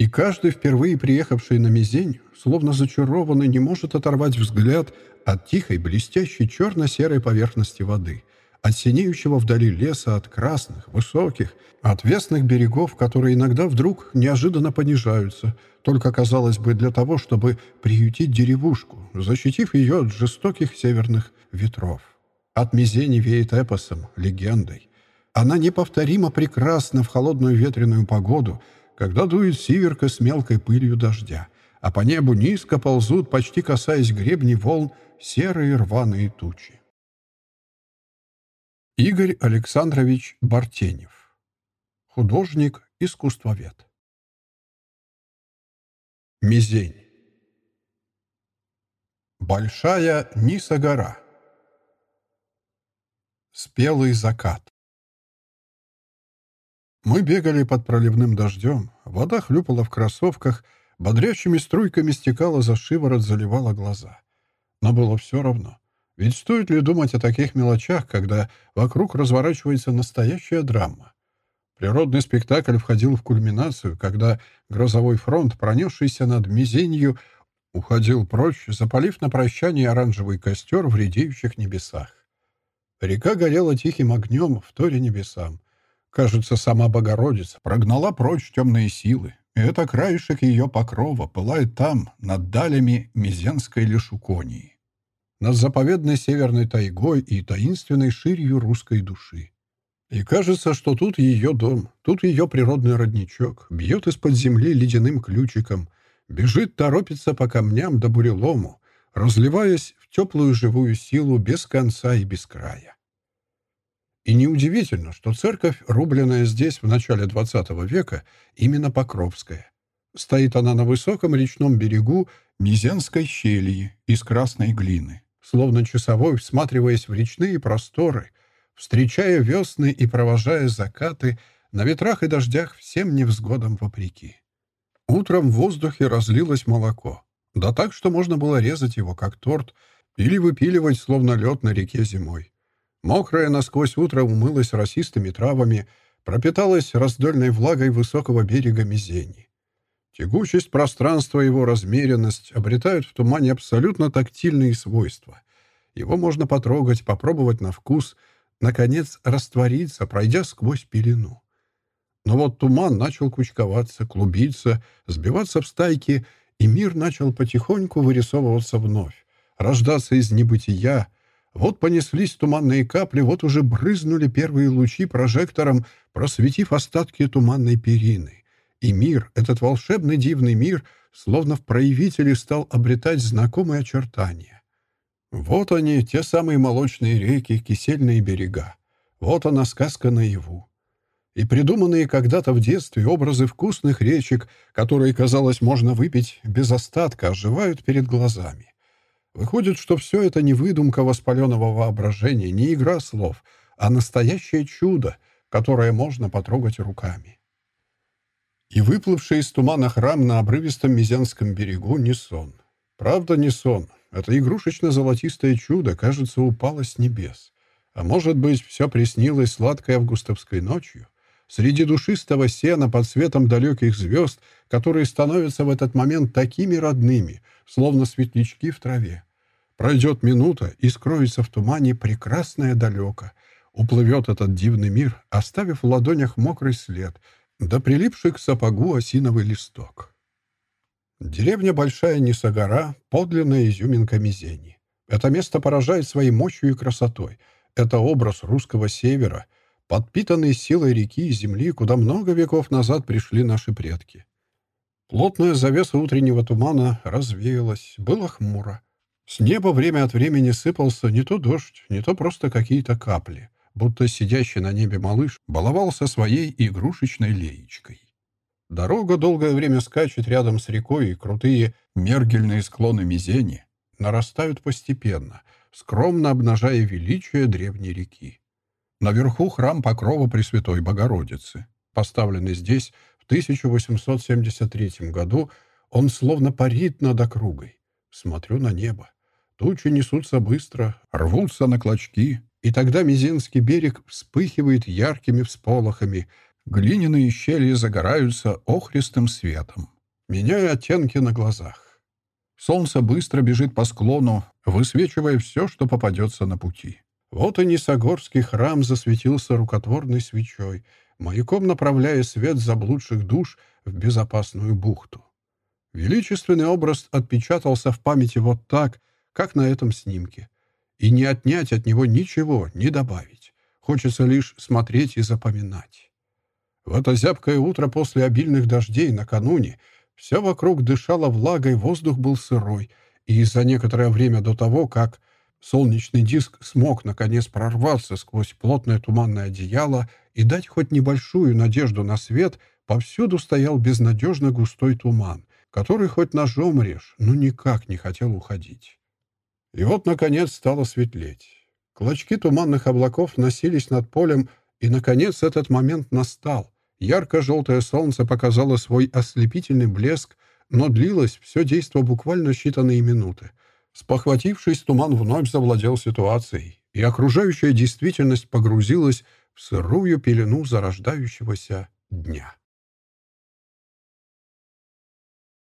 И каждый, впервые приехавший на Мизень, словно зачарованный, не может оторвать взгляд от тихой, блестящей черно-серой поверхности воды, от синеющего вдали леса, от красных, высоких, отвесных берегов, которые иногда вдруг неожиданно понижаются, только, казалось бы, для того, чтобы приютить деревушку, защитив ее от жестоких северных ветров. От Мизени веет эпосом, легендой. Она неповторимо прекрасна в холодную ветреную погоду, когда дует сиверка с мелкой пылью дождя, а по небу низко ползут, почти касаясь гребней волн, серые рваные тучи. Игорь Александрович Бартенев. Художник, искусствовед. Мизень. Большая Ниса гора. Спелый закат. Мы бегали под проливным дождем, вода хлюпала в кроссовках, бодрящими струйками стекала за шиворот, заливала глаза. Но было все равно. Ведь стоит ли думать о таких мелочах, когда вокруг разворачивается настоящая драма? Природный спектакль входил в кульминацию, когда грозовой фронт, пронесшийся над Мизенью, уходил прочь, запалив на прощание оранжевый костер в редеющих небесах. Река горела тихим огнем в торе небесам. Кажется, сама Богородица прогнала прочь темные силы, и это краешек ее покрова пылает там, над далями Мизенской лешуконии над заповедной северной тайгой и таинственной ширью русской души. И кажется, что тут ее дом, тут ее природный родничок, бьет из-под земли ледяным ключиком, бежит, торопится по камням до бурелому, разливаясь в теплую живую силу без конца и без края. И неудивительно, что церковь, рубленная здесь в начале XX века, именно Покровская. Стоит она на высоком речном берегу Мизенской щели из красной глины словно часовой, всматриваясь в речные просторы, встречая весны и провожая закаты, на ветрах и дождях всем невзгодам вопреки. Утром в воздухе разлилось молоко, да так, что можно было резать его, как торт, или выпиливать, словно лед на реке зимой. Мокрая насквозь утро умылась росистыми травами, пропиталась раздольной влагой высокого берега Мизени. Тягучесть пространства и его размеренность обретают в тумане абсолютно тактильные свойства. Его можно потрогать, попробовать на вкус, наконец раствориться, пройдя сквозь пелену. Но вот туман начал кучковаться, клубиться, сбиваться в стайки, и мир начал потихоньку вырисовываться вновь, рождаться из небытия. Вот понеслись туманные капли, вот уже брызнули первые лучи прожектором, просветив остатки туманной перины. И мир, этот волшебный дивный мир, словно в проявителе стал обретать знакомые очертания. Вот они, те самые молочные реки, кисельные берега. Вот она, сказка наяву. И придуманные когда-то в детстве образы вкусных речек, которые, казалось, можно выпить без остатка, оживают перед глазами. Выходит, что все это не выдумка воспаленного воображения, не игра слов, а настоящее чудо, которое можно потрогать руками. И выплывший из тумана храм на обрывистом Мизянском берегу не сон. Правда, не сон. Это игрушечно-золотистое чудо, кажется, упало с небес. А может быть, все приснилось сладкой августовской ночью? Среди душистого сена под светом далеких звезд, которые становятся в этот момент такими родными, словно светлячки в траве. Пройдет минута, и скроется в тумане прекрасное далеко. Уплывет этот дивный мир, оставив в ладонях мокрый след — да прилипший к сапогу осиновый листок. Деревня Большая Нисогора — подлинная изюминка Мизени. Это место поражает своей мощью и красотой. Это образ русского севера, подпитанный силой реки и земли, куда много веков назад пришли наши предки. Плотная завеса утреннего тумана развеялась, было хмуро. С неба время от времени сыпался не то дождь, не то просто какие-то капли — будто сидящий на небе малыш баловался своей игрушечной леечкой. Дорога долгое время скачет рядом с рекой, и крутые мергельные склоны Мизени нарастают постепенно, скромно обнажая величие древней реки. Наверху храм Покрова Пресвятой Богородицы. Поставленный здесь в 1873 году, он словно парит над округой. Смотрю на небо. Тучи несутся быстро, рвутся на клочки, и тогда Мизинский берег вспыхивает яркими всполохами, Глиняные щели загораются охристым светом, меняя оттенки на глазах. Солнце быстро бежит по склону, высвечивая все, что попадется на пути. Вот и Нисогорский храм засветился рукотворной свечой, маяком направляя свет заблудших душ в безопасную бухту. Величественный образ отпечатался в памяти вот так, как на этом снимке. И не отнять от него ничего, не добавить. Хочется лишь смотреть и запоминать. В это зябкое утро после обильных дождей накануне все вокруг дышало влагой, воздух был сырой, и за некоторое время до того, как солнечный диск смог наконец прорваться сквозь плотное туманное одеяло и дать хоть небольшую надежду на свет, повсюду стоял безнадежно густой туман, который хоть ножом режь, но никак не хотел уходить. И вот, наконец, стало светлеть. Клочки туманных облаков носились над полем, и, наконец, этот момент настал. Ярко-желтое солнце показало свой ослепительный блеск, но длилось все действо буквально считанные минуты. Спохватившись, туман вновь завладел ситуацией, и окружающая действительность погрузилась в сырую пелену зарождающегося дня.